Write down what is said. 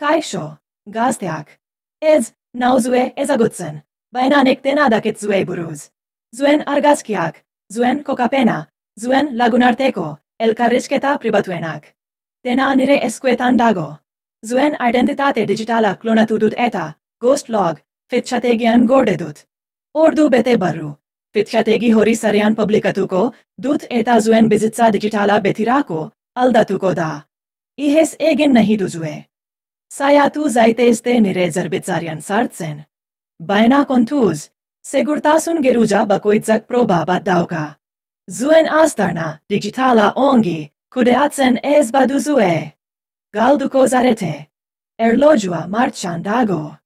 Kaixo, gazteak. Ez, nauzue ezagutzen, baina nik dena dakit zuei buruz. Zuen argazkiak, zuen kokapena, zuen lagunarteko, elkarrizketa pribatuenak. Dena nire eskuetan dago. Zuen identitate digitala klonatu dut eta, ghost log, fitxategian gorde dut. Ordu bete barru, fitxategi hori zarean publikatuko, dut eta zuen bizitza digitala betirako, aldatuko da. Ihez egin nahi duzue. Saiatu zaitezte nire zerbitzarian sartzen. Baina kontuz, segurtasun geruja bakoitzak proba bat dauka. Zuen astarna digitala ongi, kudeatzen ez baduzue. Galduko zarete. Erlojua martxan dago.